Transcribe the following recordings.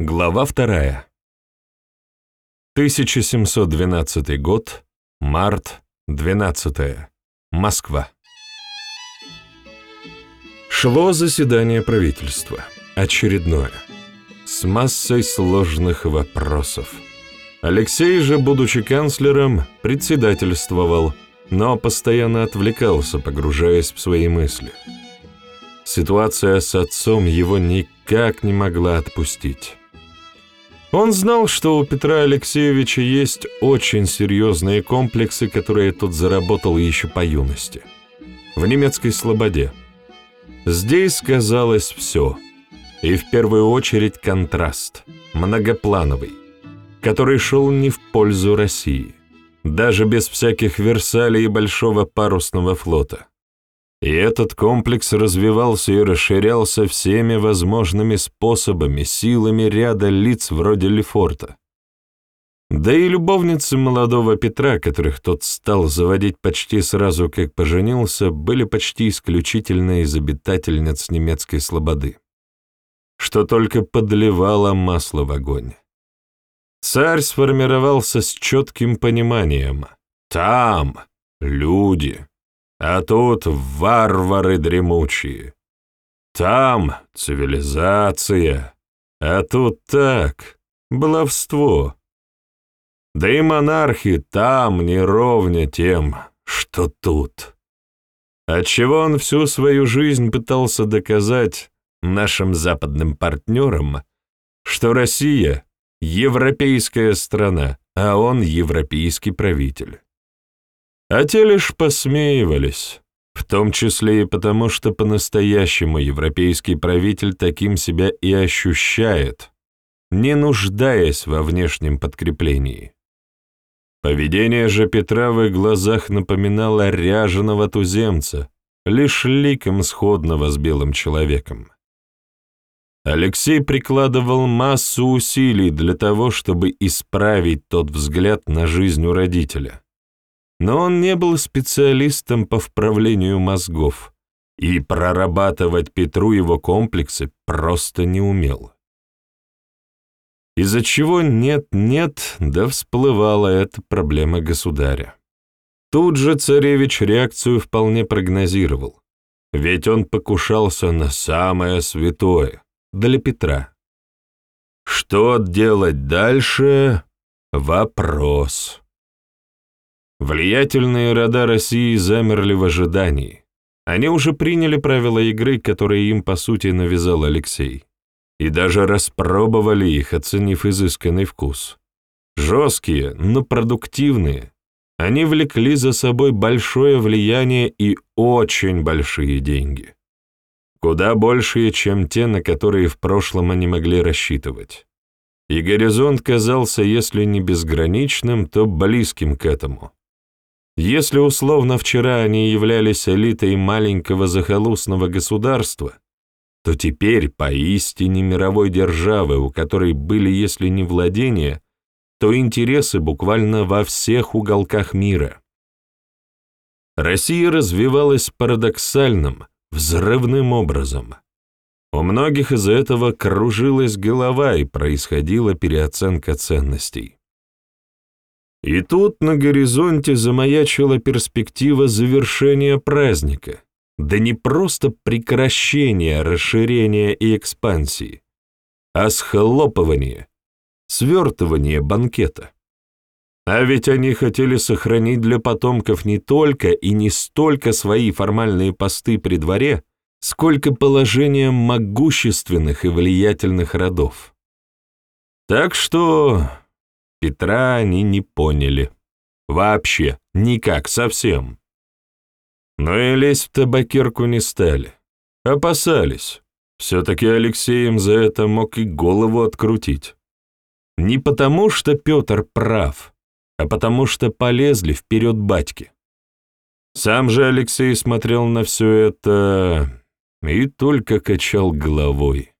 Глава вторая. 1712 год, март, 12 Москва. Шло заседание правительства, очередное, с массой сложных вопросов. Алексей же, будучи канцлером, председательствовал, но постоянно отвлекался, погружаясь в свои мысли. Ситуация с отцом его никак не могла отпустить. Он знал, что у Петра Алексеевича есть очень серьезные комплексы, которые тот заработал еще по юности. В немецкой слободе. Здесь сказалось все. И в первую очередь контраст, многоплановый, который шел не в пользу России, даже без всяких Версалей и большого парусного флота. И этот комплекс развивался и расширялся всеми возможными способами, силами ряда лиц вроде Лефорта. Да и любовницы молодого Петра, которых тот стал заводить почти сразу, как поженился, были почти исключительно из обитательниц немецкой слободы, что только подливало масло в огонь. Царь сформировался с четким пониманием. Там люди, а тут варвары дремучие. Там цивилизация, а тут так, баловство. Да и монархи там не ровня тем, что тут. Отчего он всю свою жизнь пытался доказать нашим западным партнерам, что Россия — европейская страна, а он — европейский правитель. А те лишь посмеивались, в том числе и потому, что по-настоящему европейский правитель таким себя и ощущает, не нуждаясь во внешнем подкреплении. Поведение же Петра в их глазах напоминало ряженого туземца, лишь ликом сходного с белым человеком. Алексей прикладывал массу усилий для того, чтобы исправить тот взгляд на жизнь у родителя но он не был специалистом по вправлению мозгов, и прорабатывать Петру его комплексы просто не умел. Из-за чего нет-нет, да всплывала эта проблема государя. Тут же царевич реакцию вполне прогнозировал, ведь он покушался на самое святое для Петра. Что делать дальше — вопрос. Влиятельные рода России замерли в ожидании. Они уже приняли правила игры, которые им, по сути, навязал Алексей. И даже распробовали их, оценив изысканный вкус. Жесткие, но продуктивные. Они влекли за собой большое влияние и очень большие деньги. Куда большие, чем те, на которые в прошлом они могли рассчитывать. И горизонт казался, если не безграничным, то близким к этому. Если условно вчера они являлись элитой маленького захолустного государства, то теперь поистине мировой державы, у которой были, если не владения, то интересы буквально во всех уголках мира. Россия развивалась парадоксальным, взрывным образом. У многих из-за этого кружилась голова и происходила переоценка ценностей. И тут на горизонте замаячила перспектива завершения праздника, да не просто прекращения расширения и экспансии, а схлопывания, свертывания банкета. А ведь они хотели сохранить для потомков не только и не столько свои формальные посты при дворе, сколько положение могущественных и влиятельных родов. Так что Петра они не поняли. Вообще, никак, совсем. Но и лезть в табакерку не стали. Опасались. Все-таки Алексей им за это мог и голову открутить. Не потому, что Петр прав, а потому что полезли вперед батьки. Сам же Алексей смотрел на все это и только качал головой.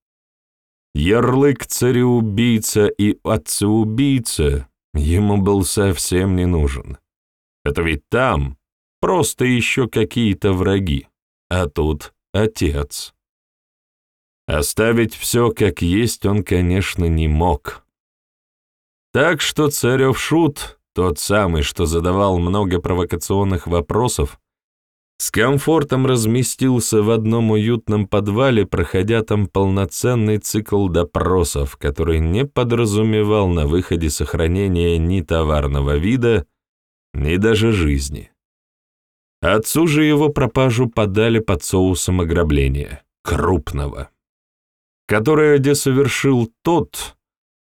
Ярлык цареубийца и отцеубийца ему был совсем не нужен. Это ведь там просто еще какие-то враги, а тут отец. Оставить все как есть он, конечно, не мог. Так что Царев Шут, тот самый, что задавал много провокационных вопросов, с комфортом разместился в одном уютном подвале, проходя там полноценный цикл допросов, который не подразумевал на выходе сохранения ни товарного вида, ни даже жизни. Отцу же его пропажу подали под соусом ограбления, крупного, которое где совершил тот,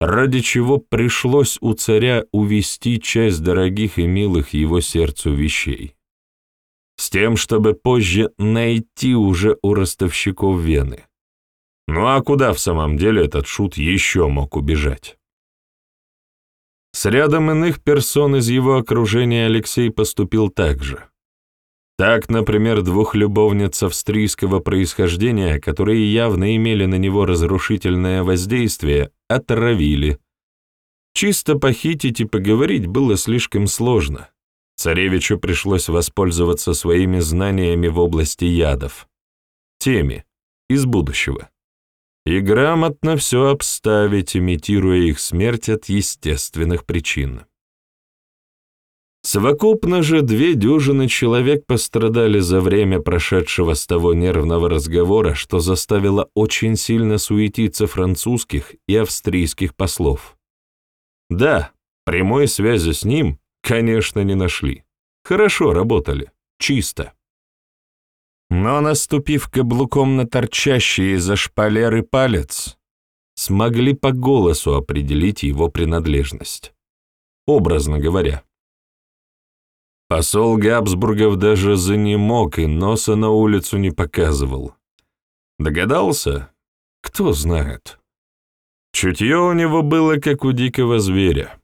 ради чего пришлось у царя увести часть дорогих и милых его сердцу вещей с тем, чтобы позже найти уже у ростовщиков вены. Ну а куда в самом деле этот шут еще мог убежать? С рядом иных персон из его окружения Алексей поступил так же. Так, например, двух любовниц австрийского происхождения, которые явно имели на него разрушительное воздействие, отравили. Чисто похитить и поговорить было слишком сложно. Царевичу пришлось воспользоваться своими знаниями в области ядов. Теми, из будущего. И грамотно все обставить, имитируя их смерть от естественных причин. Совокупно же две дюжины человек пострадали за время прошедшего с того нервного разговора, что заставило очень сильно суетиться французских и австрийских послов. Да, прямой связи с ним Конечно, не нашли. Хорошо работали. Чисто. Но, наступив каблуком на торчащий из-за шпалеры палец, смогли по голосу определить его принадлежность. Образно говоря. Посол Габсбургов даже занемог и носа на улицу не показывал. Догадался? Кто знает. Чутье у него было, как у дикого зверя.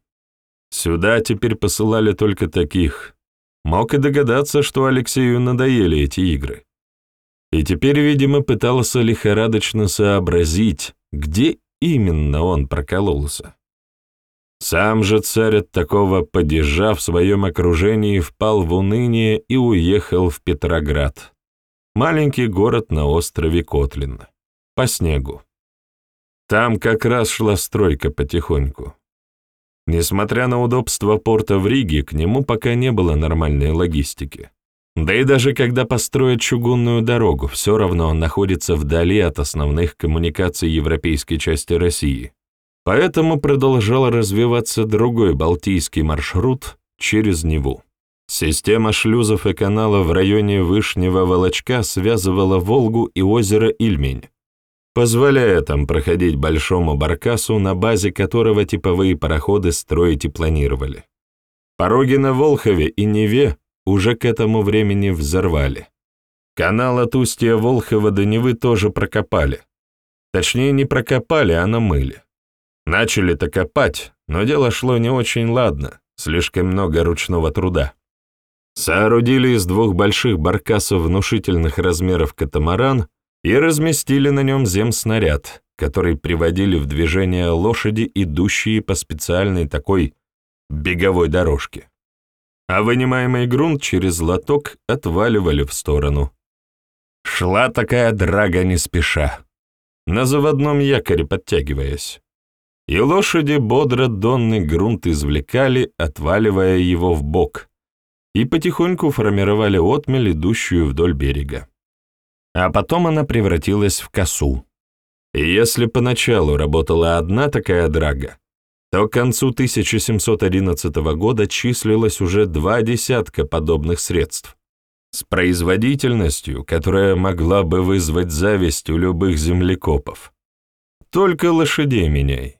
Сюда теперь посылали только таких. Мог и догадаться, что Алексею надоели эти игры. И теперь, видимо, пытался лихорадочно сообразить, где именно он прокололся. Сам же царь от такого падежа в своем окружении впал в уныние и уехал в Петроград, маленький город на острове Котлин, по снегу. Там как раз шла стройка потихоньку. Несмотря на удобство порта в Риге, к нему пока не было нормальной логистики. Да и даже когда построят чугунную дорогу, все равно он находится вдали от основных коммуникаций европейской части России. Поэтому продолжал развиваться другой балтийский маршрут через Неву. Система шлюзов и канала в районе Вышнего Волочка связывала Волгу и озеро Ильмень, позволяя там проходить большому баркасу, на базе которого типовые пароходы строить и планировали. Пороги на Волхове и Неве уже к этому времени взорвали. Канал от устья Волхова до Невы тоже прокопали. Точнее, не прокопали, а намыли. Начали-то копать, но дело шло не очень ладно, слишком много ручного труда. Соорудили из двух больших баркасов внушительных размеров катамаран и разместили на нем земснаряд, который приводили в движение лошади, идущие по специальной такой беговой дорожке. А вынимаемый грунт через лоток отваливали в сторону. Шла такая драга не спеша, на заводном якоре подтягиваясь. И лошади бодро донный грунт извлекали, отваливая его в бок, и потихоньку формировали отмель, идущую вдоль берега а потом она превратилась в косу. И если поначалу работала одна такая драга, то к концу 1711 года числилось уже два десятка подобных средств, с производительностью, которая могла бы вызвать зависть у любых землекопов. Только лошадей меняй.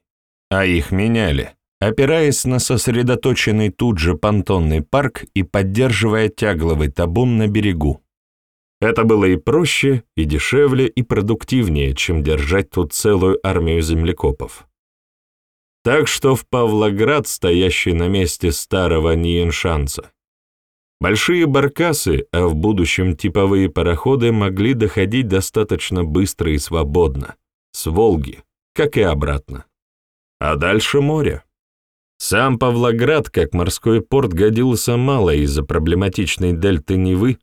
А их меняли, опираясь на сосредоточенный тут же понтонный парк и поддерживая тягловый табун на берегу. Это было и проще, и дешевле, и продуктивнее, чем держать тут целую армию землекопов. Так что в Павлоград, стоящий на месте старого Ниеншанца, большие баркасы, а в будущем типовые пароходы могли доходить достаточно быстро и свободно, с Волги, как и обратно. А дальше море. Сам Павлоград, как морской порт, годился мало из-за проблематичной дельты Невы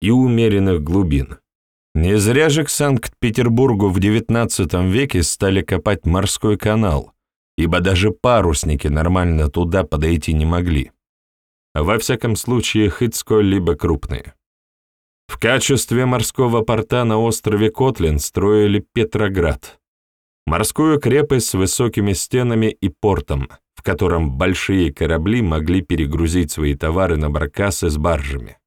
и умеренных глубин. Не зря же к Санкт-Петербургу в XIX веке стали копать морской канал, ибо даже парусники нормально туда подойти не могли. Во всяком случае, хоть сколь-либо крупные. В качестве морского порта на острове Котлин строили Петроград, морскую крепость с высокими стенами и портом, в котором большие корабли могли перегрузить свои товары на баркасы с баржами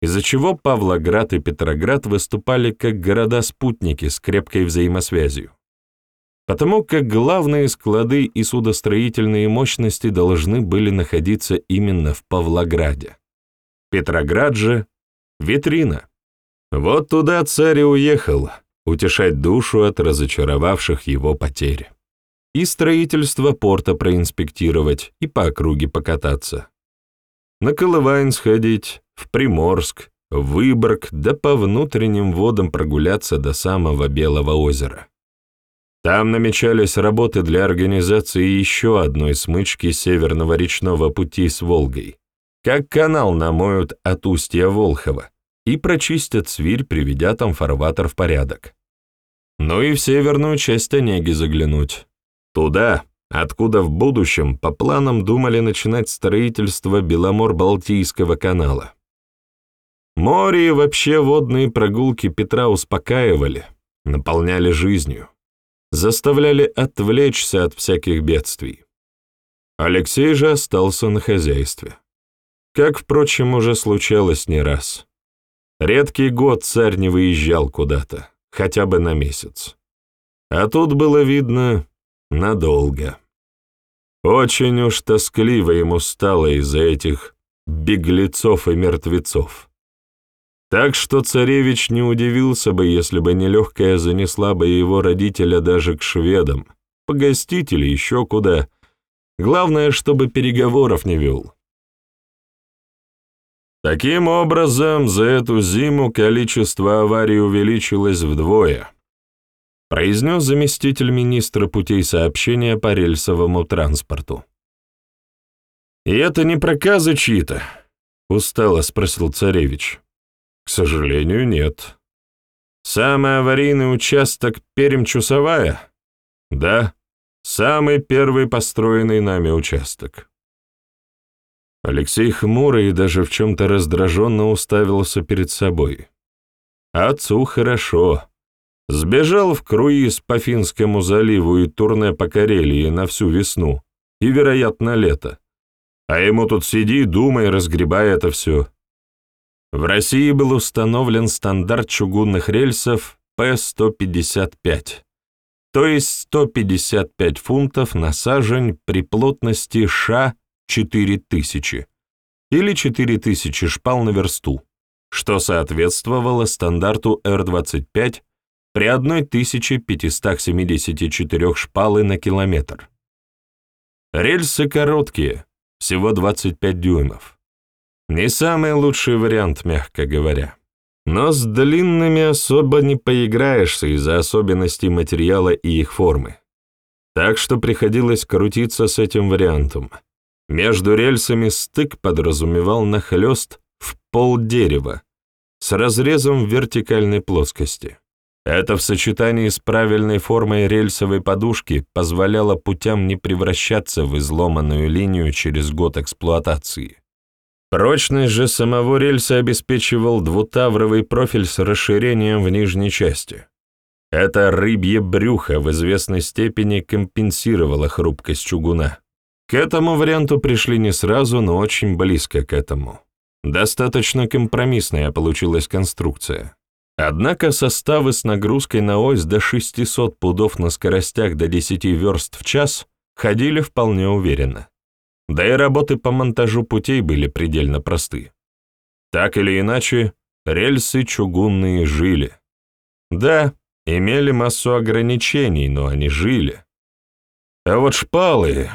из-за чего Павлоград и Петроград выступали как города-спутники с крепкой взаимосвязью. Потому как главные склады и судостроительные мощности должны были находиться именно в Павлограде. Петроград же — витрина. Вот туда царь и уехал, утешать душу от разочаровавших его потерь. И строительство порта проинспектировать, и по округе покататься. На Колывайн сходить, в Приморск, Выборг, да по внутренним водам прогуляться до самого Белого озера. Там намечались работы для организации еще одной смычки Северного речного пути с Волгой, как канал намоют от устья Волхова и прочистят свирь, приведя там фарватер в порядок. Ну и в северную часть Онеги заглянуть. Туда, откуда в будущем по планам думали начинать строительство Беломор-Балтийского канала. Море и вообще водные прогулки Петра успокаивали, наполняли жизнью, заставляли отвлечься от всяких бедствий. Алексей же остался на хозяйстве. Как, впрочем, уже случалось не раз. Редкий год царь не выезжал куда-то, хотя бы на месяц. А тут было видно надолго. Очень уж тоскливо ему стало из-за этих беглецов и мертвецов. Так что царевич не удивился бы, если бы нелегкая занесла бы его родителя даже к шведам, погостить или еще куда. Главное, чтобы переговоров не вел. Таким образом, за эту зиму количество аварий увеличилось вдвое, произнес заместитель министра путей сообщения по рельсовому транспорту. «И это не проказы чьи-то?» — устало спросил царевич. К сожалению, нет. Самый аварийный участок Перем-Чусовая? Да, самый первый построенный нами участок. Алексей хмурый и даже в чем-то раздраженно уставился перед собой. Отцу хорошо. Сбежал в круиз по Финскому заливу и турне по Карелии на всю весну и, вероятно, лето. А ему тут сиди, думай, разгребай это все. В России был установлен стандарт чугунных рельсов П-155, то есть 155 фунтов на сажень при плотности Ш-4000 или 4000 шпал на версту, что соответствовало стандарту Р-25 при 1574 шпалы на километр. Рельсы короткие, всего 25 дюймов. Не самый лучший вариант, мягко говоря. Но с длинными особо не поиграешься из-за особенностей материала и их формы. Так что приходилось крутиться с этим вариантом. Между рельсами стык подразумевал нахлёст в пол дерева с разрезом в вертикальной плоскости. Это в сочетании с правильной формой рельсовой подушки позволяло путям не превращаться в изломанную линию через год эксплуатации. Прочность же самого рельса обеспечивал двутавровый профиль с расширением в нижней части. Это рыбье брюхо в известной степени компенсировало хрупкость чугуна. К этому варианту пришли не сразу, но очень близко к этому. Достаточно компромиссная получилась конструкция. Однако составы с нагрузкой на ось до 600 пудов на скоростях до 10 верст в час ходили вполне уверенно. Да и работы по монтажу путей были предельно просты. Так или иначе, рельсы чугунные жили. Да, имели массу ограничений, но они жили. А вот шпалы...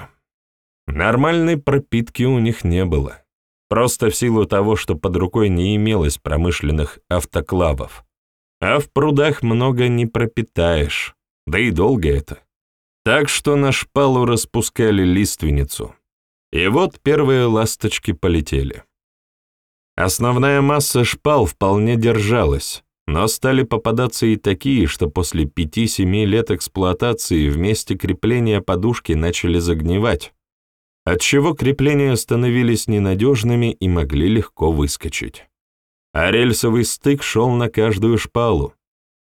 Нормальной пропитки у них не было. Просто в силу того, что под рукой не имелось промышленных автоклавов. А в прудах много не пропитаешь, да и долго это. Так что на шпалу распускали лиственницу. И вот первые ласточки полетели. Основная масса шпал вполне держалась, но стали попадаться и такие, что после пяти-семи лет эксплуатации вместе крепления подушки начали загнивать, отчего крепления становились ненадежными и могли легко выскочить. А рельсовый стык шел на каждую шпалу.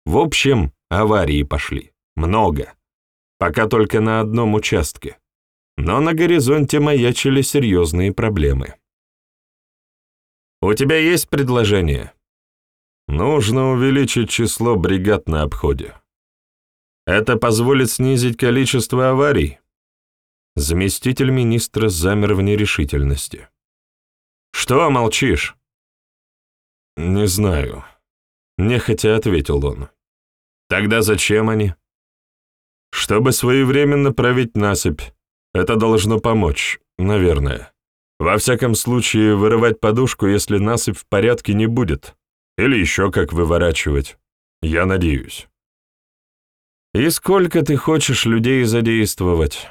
В общем, аварии пошли. Много. Пока только на одном участке. Но на горизонте маячили серьезные проблемы. «У тебя есть предложение?» «Нужно увеличить число бригад на обходе. Это позволит снизить количество аварий?» Заместитель министра замер в нерешительности. «Что молчишь?» «Не знаю», — нехотя ответил он. «Тогда зачем они?» «Чтобы своевременно править насыпь. Это должно помочь, наверное. Во всяком случае, вырывать подушку, если насыпь в порядке, не будет. Или еще как выворачивать. Я надеюсь». «И сколько ты хочешь людей задействовать?»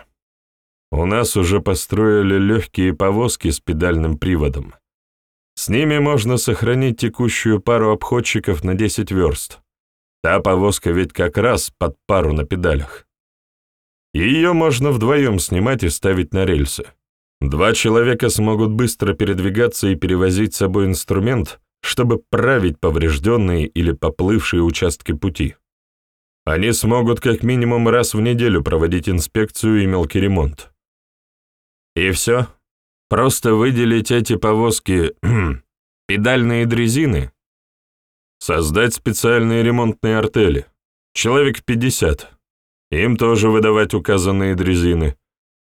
У нас уже построили легкие повозки с педальным приводом. С ними можно сохранить текущую пару обходчиков на 10 верст. Та повозка ведь как раз под пару на педалях. Ее можно вдвоем снимать и ставить на рельсы. Два человека смогут быстро передвигаться и перевозить с собой инструмент, чтобы править поврежденные или поплывшие участки пути. Они смогут как минимум раз в неделю проводить инспекцию и мелкий ремонт. И все? Просто выделить эти повозки, педальные дрезины? Создать специальные ремонтные артели. Человек 50. Им тоже выдавать указанные дрезины,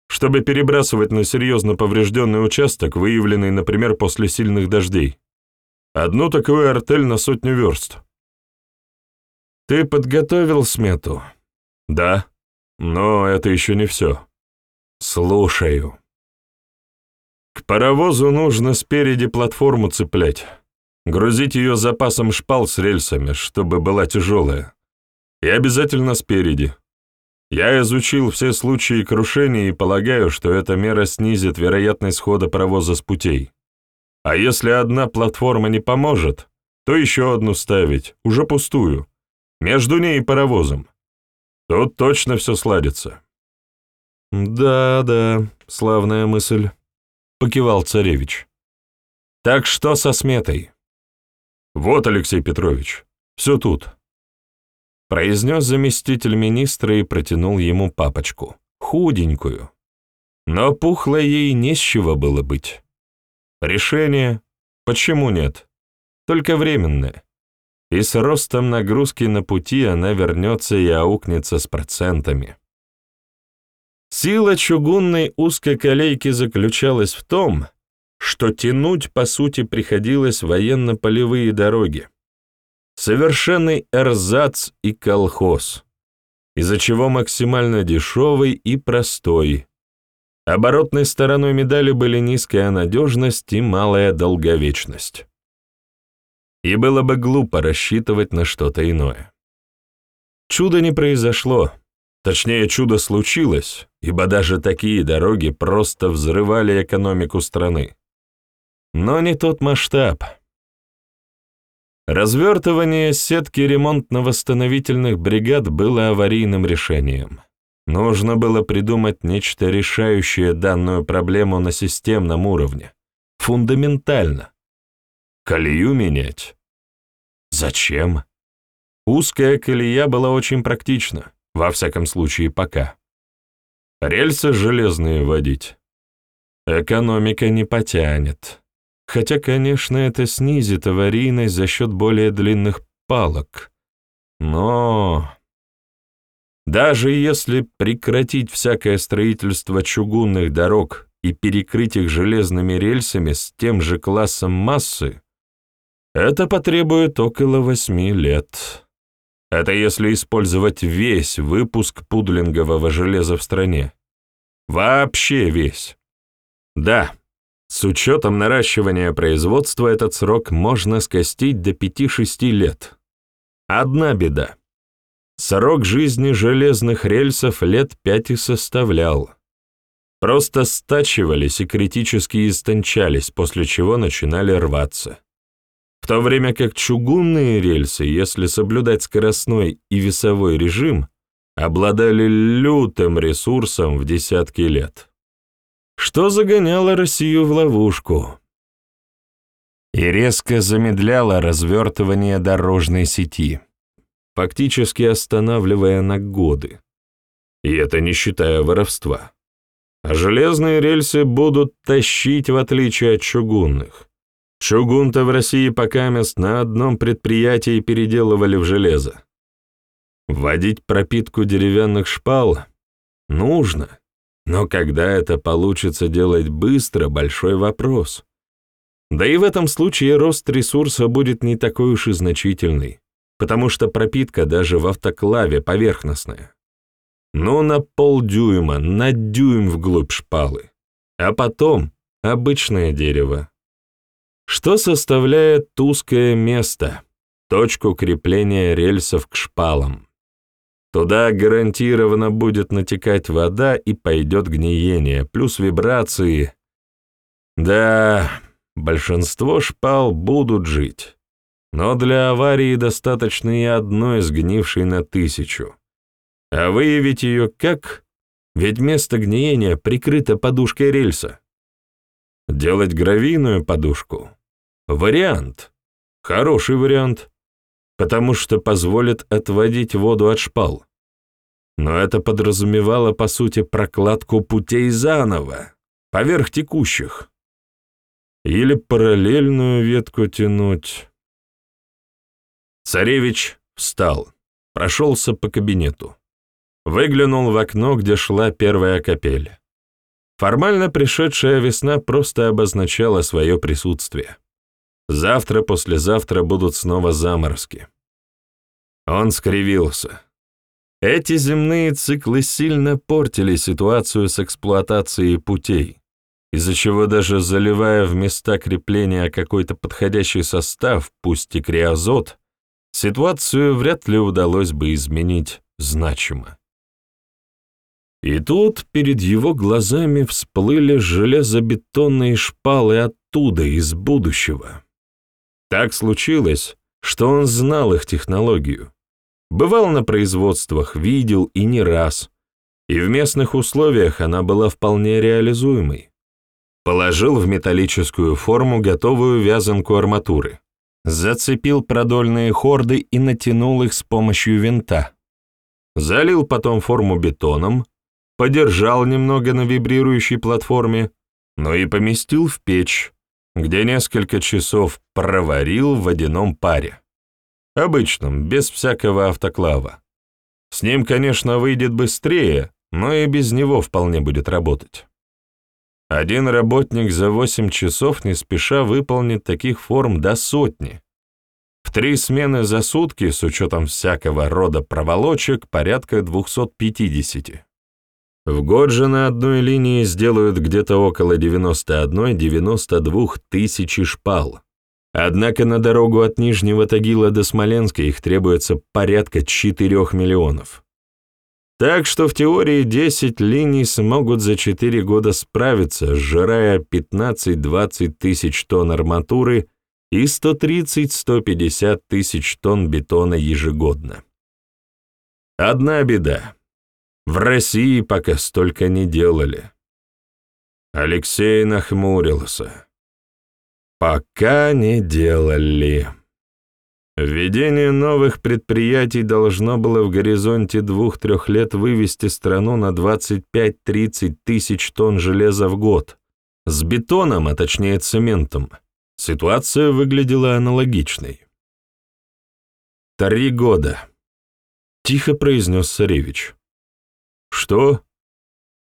чтобы перебрасывать на серьезно поврежденный участок, выявленный, например, после сильных дождей. Одну такую артель на сотню верст. Ты подготовил смету? Да, но это еще не все. Слушаю. К паровозу нужно спереди платформу цеплять, грузить ее запасом шпал с рельсами, чтобы была тяжелая. И обязательно спереди. Я изучил все случаи крушений и полагаю, что эта мера снизит вероятность схода паровоза с путей. А если одна платформа не поможет, то еще одну ставить, уже пустую, между ней и паровозом. Тут точно все сладится. Да-да, славная мысль. — покивал царевич. «Так что со сметой?» «Вот, Алексей Петрович, все тут», — произнес заместитель министра и протянул ему папочку, худенькую. Но пухло ей не с чего было быть. Решение? Почему нет? Только временное. И с ростом нагрузки на пути она вернется и аукнется с процентами. Сила чугунной узкой колейки заключалась в том, что тянуть, по сути, приходилось военно-полевые дороги. Совершенный эрзац и колхоз, из-за чего максимально дешевый и простой. Оборотной стороной медали были низкая надежность и малая долговечность. И было бы глупо рассчитывать на что-то иное. Чудо не произошло. Точнее, чудо случилось, ибо даже такие дороги просто взрывали экономику страны. Но не тот масштаб. Развертывание сетки ремонтно-восстановительных бригад было аварийным решением. Нужно было придумать нечто решающее данную проблему на системном уровне. Фундаментально. Колею менять? Зачем? Узкая колея была очень практична. Во всяком случае, пока. Рельсы железные водить. Экономика не потянет. Хотя, конечно, это снизит аварийность за счет более длинных палок. Но... Даже если прекратить всякое строительство чугунных дорог и перекрыть их железными рельсами с тем же классом массы, это потребует около восьми лет. Это если использовать весь выпуск пудлингового железа в стране. Вообще весь. Да, с учетом наращивания производства этот срок можно скостить до 5-6 лет. Одна беда. Срок жизни железных рельсов лет пять и составлял. Просто стачивались и критически истончались, после чего начинали рваться. в то время как чугунные рельсы, если соблюдать скоростной и весовой режим, обладали лютым ресурсом в десятки лет, что загоняло Россию в ловушку и резко замедляло развертывание дорожной сети, фактически останавливая на годы. И это не считая воровства. А железные рельсы будут тащить в отличие от чугунных. Чугун-то в России пока мест на одном предприятии переделывали в железо. Вводить пропитку деревянных шпал нужно, но когда это получится делать быстро – большой вопрос. Да и в этом случае рост ресурса будет не такой уж и значительный, потому что пропитка даже в автоклаве поверхностная. Ну, на полдюйма, на дюйм вглубь шпалы, а потом обычное дерево. Что составляет узкое место, точку крепления рельсов к шпалам. Туда гарантированно будет натекать вода и пойдет гниение, плюс вибрации. Да, большинство шпал будут жить, но для аварии достаточно и одной сгнившей на тысячу. А выявить ее как? Ведь место гниения прикрыто подушкой рельса. Делать гравийную подушку — вариант, хороший вариант потому что позволит отводить воду от шпал. Но это подразумевало, по сути, прокладку путей заново, поверх текущих. Или параллельную ветку тянуть. Царевич встал, прошелся по кабинету. Выглянул в окно, где шла первая капель. Формально пришедшая весна просто обозначала свое присутствие. Завтра, послезавтра будут снова заморозки. Он скривился. Эти земные циклы сильно портили ситуацию с эксплуатацией путей, из-за чего даже заливая в места крепления какой-то подходящий состав, пусть и криозот, ситуацию вряд ли удалось бы изменить значимо. И тут перед его глазами всплыли железобетонные шпалы оттуда, из будущего. Так случилось, что он знал их технологию. Бывал на производствах, видел и не раз. И в местных условиях она была вполне реализуемой. Положил в металлическую форму готовую вязанку арматуры. Зацепил продольные хорды и натянул их с помощью винта. Залил потом форму бетоном, подержал немного на вибрирующей платформе, но и поместил в печь, где несколько часов проварил в водяном паре. Обычном, без всякого автоклава. С ним, конечно, выйдет быстрее, но и без него вполне будет работать. Один работник за 8 часов не спеша выполнит таких форм до сотни. В три смены за сутки, с учетом всякого рода проволочек, порядка 250. В год же на одной линии сделают где-то около 91-92 тысячи шпал. Однако на дорогу от Нижнего Тагила до Смоленска их требуется порядка 4 миллионов. Так что в теории 10 линий смогут за 4 года справиться, сжирая 15-20 тысяч тонн арматуры и 130-150 тысяч тонн бетона ежегодно. Одна беда. В России пока столько не делали. Алексей нахмурился. Пока не делали. Введение новых предприятий должно было в горизонте двух-трех лет вывести страну на 25-30 тысяч тонн железа в год. С бетоном, а точнее цементом, ситуация выглядела аналогичной. «Три года», — тихо произнес царевич. Что?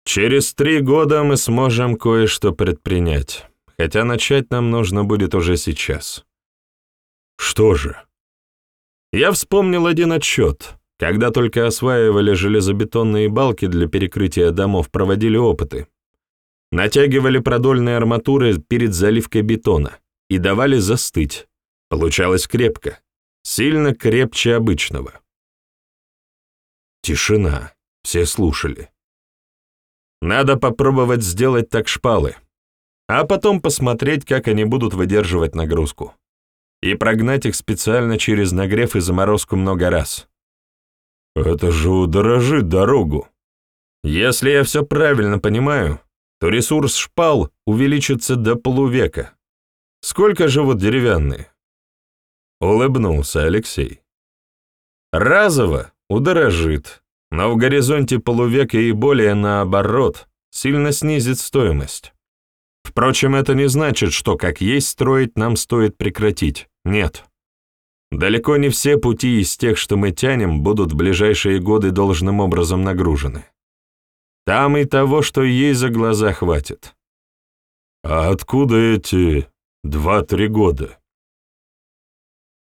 Через три года мы сможем кое-что предпринять, хотя начать нам нужно будет уже сейчас. Что же? Я вспомнил один отчет. Когда только осваивали железобетонные балки для перекрытия домов, проводили опыты. Натягивали продольные арматуры перед заливкой бетона и давали застыть. Получалось крепко, сильно крепче обычного. Тишина. Все слушали. Надо попробовать сделать так шпалы, а потом посмотреть, как они будут выдерживать нагрузку. и прогнать их специально через нагрев и заморозку много раз. Это же удорожит дорогу. Если я все правильно понимаю, то ресурс шпал увеличится до полувека. Сколько живут деревянные? Улыбнулся Алексей. Разово удорожит, но в горизонте полувека и более наоборот сильно снизит стоимость. Впрочем, это не значит, что как есть строить нам стоит прекратить. Нет. Далеко не все пути из тех, что мы тянем, будут в ближайшие годы должным образом нагружены. Там и того, что ей за глаза хватит. А откуда эти два-три года?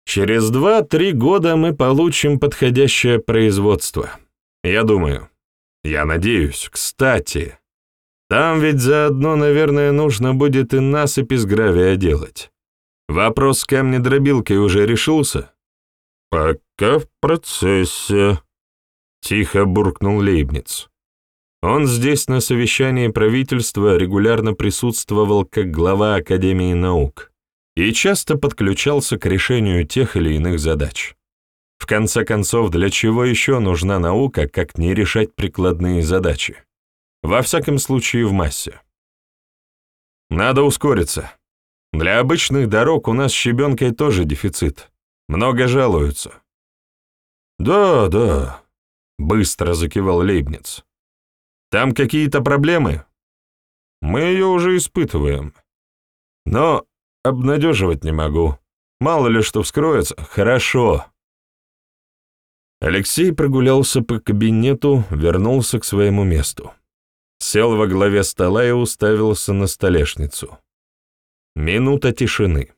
Через два-три года мы получим подходящее производство. Я думаю. Я надеюсь. Кстати, там ведь заодно, наверное, нужно будет и насыпь из гравия делать. Вопрос с камнедробилкой уже решился? Пока в процессе, — тихо буркнул Лейбниц. Он здесь на совещании правительства регулярно присутствовал как глава Академии наук и часто подключался к решению тех или иных задач. В конце концов, для чего еще нужна наука, как не решать прикладные задачи? Во всяком случае, в массе. Надо ускориться. Для обычных дорог у нас с щебенкой тоже дефицит. Много жалуются. «Да, да», — быстро закивал Лейбниц. «Там какие-то проблемы?» «Мы ее уже испытываем. Но обнадеживать не могу. Мало ли что вскроется. Хорошо». Алексей прогулялся по кабинету, вернулся к своему месту. Сел во главе стола и уставился на столешницу. Минута тишины.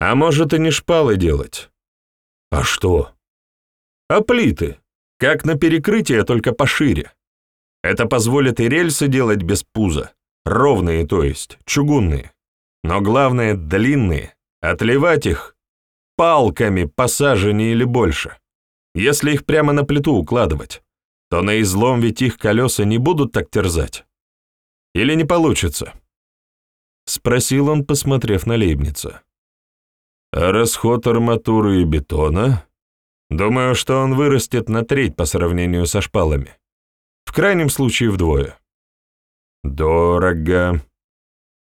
А может и не шпалы делать? А что? А плиты. Как на перекрытие, только пошире. Это позволит и рельсы делать без пуза. Ровные, то есть, чугунные. Но главное, длинные. Отливать их палками посаженнее или больше. Если их прямо на плиту укладывать, то на излом ведь их колеса не будут так терзать. Или не получится? Спросил он, посмотрев на Лейбница. Расход арматуры и бетона? Думаю, что он вырастет на треть по сравнению со шпалами. В крайнем случае вдвое. Дорого.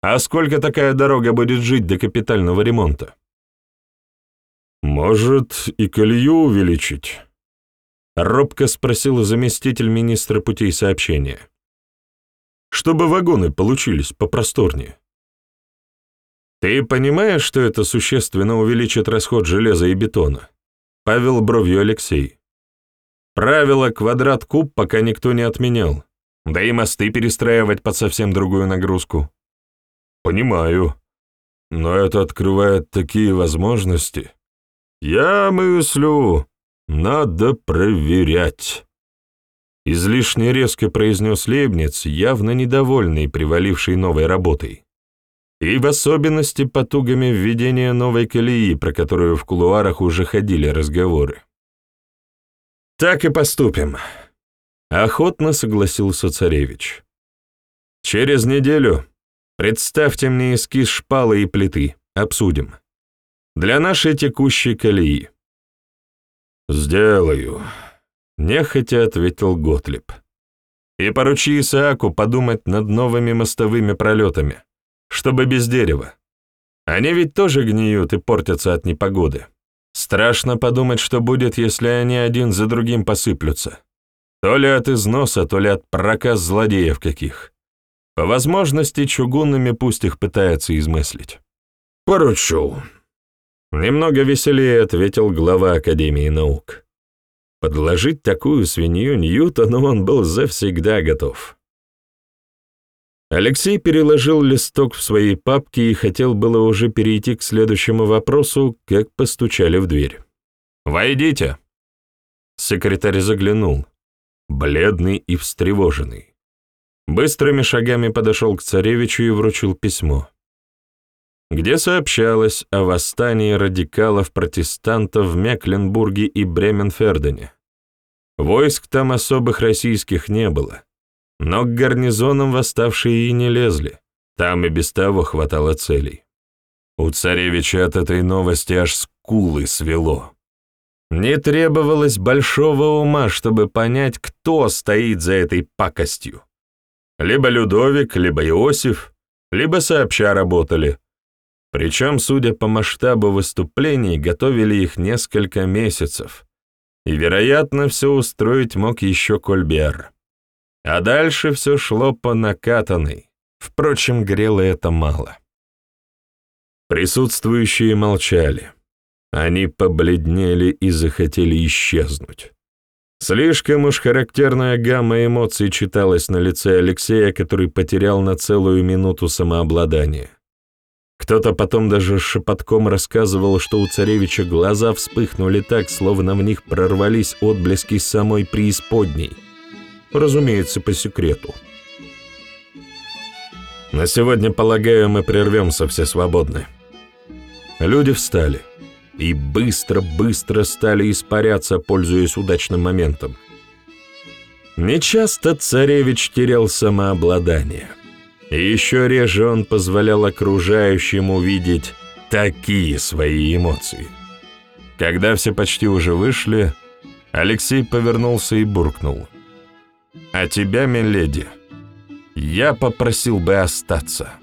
А сколько такая дорога будет жить до капитального ремонта? Может, и колею увеличить? Робко спросил заместитель министра путей сообщения. Чтобы вагоны получились попросторнее. «Ты понимаешь, что это существенно увеличит расход железа и бетона?» — Павел бровью Алексей. «Правило квадрат-куб пока никто не отменял, да и мосты перестраивать под совсем другую нагрузку». «Понимаю, но это открывает такие возможности. Я мыслю, надо проверять». Излишне резко произнес Лейбниц, явно недовольный привалившей новой работой и в особенности потугами введения новой колеи, про которую в кулуарах уже ходили разговоры. «Так и поступим», — охотно согласился царевич. «Через неделю представьте мне эскиз шпалы и плиты, обсудим. Для нашей текущей колеи». «Сделаю», — нехотя ответил Готлиб. «И поручи Исааку подумать над новыми мостовыми пролетами чтобы без дерева. Они ведь тоже гниют и портятся от непогоды. Страшно подумать, что будет, если они один за другим посыплются. То ли от износа, то ли от проказ злодеев каких. По возможности чугунными пусть их пытается измыслить. «Поручу», — немного веселее ответил глава Академии наук. Подложить такую свинью Ньютону он был завсегда готов. Алексей переложил листок в своей папке и хотел было уже перейти к следующему вопросу, как постучали в дверь. «Войдите!» Секретарь заглянул, бледный и встревоженный. Быстрыми шагами подошел к царевичу и вручил письмо, где сообщалось о восстании радикалов-протестантов в Мекленбурге и Бременфердене. Войск там особых российских не было, но к гарнизонам восставшие и не лезли, там и без того хватало целей. У царевича от этой новости аж скулы свело. Не требовалось большого ума, чтобы понять, кто стоит за этой пакостью. Либо Людовик, либо Иосиф, либо сообща работали. Причем, судя по масштабу выступлений, готовили их несколько месяцев. И, вероятно, все устроить мог еще Кольбер. А дальше все шло по накатанной. Впрочем, грело это мало. Присутствующие молчали. Они побледнели и захотели исчезнуть. Слишком уж характерная гамма эмоций читалась на лице Алексея, который потерял на целую минуту самообладание. Кто-то потом даже шепотком рассказывал, что у царевича глаза вспыхнули так, словно в них прорвались отблески самой преисподней. Разумеется, по секрету. На сегодня, полагаю, мы прервемся все свободны. Люди встали и быстро-быстро стали испаряться, пользуясь удачным моментом. Нечасто царевич терял самообладание. Еще реже он позволял окружающим увидеть такие свои эмоции. Когда все почти уже вышли, Алексей повернулся и буркнул. «А тебя, миледи, я попросил бы остаться».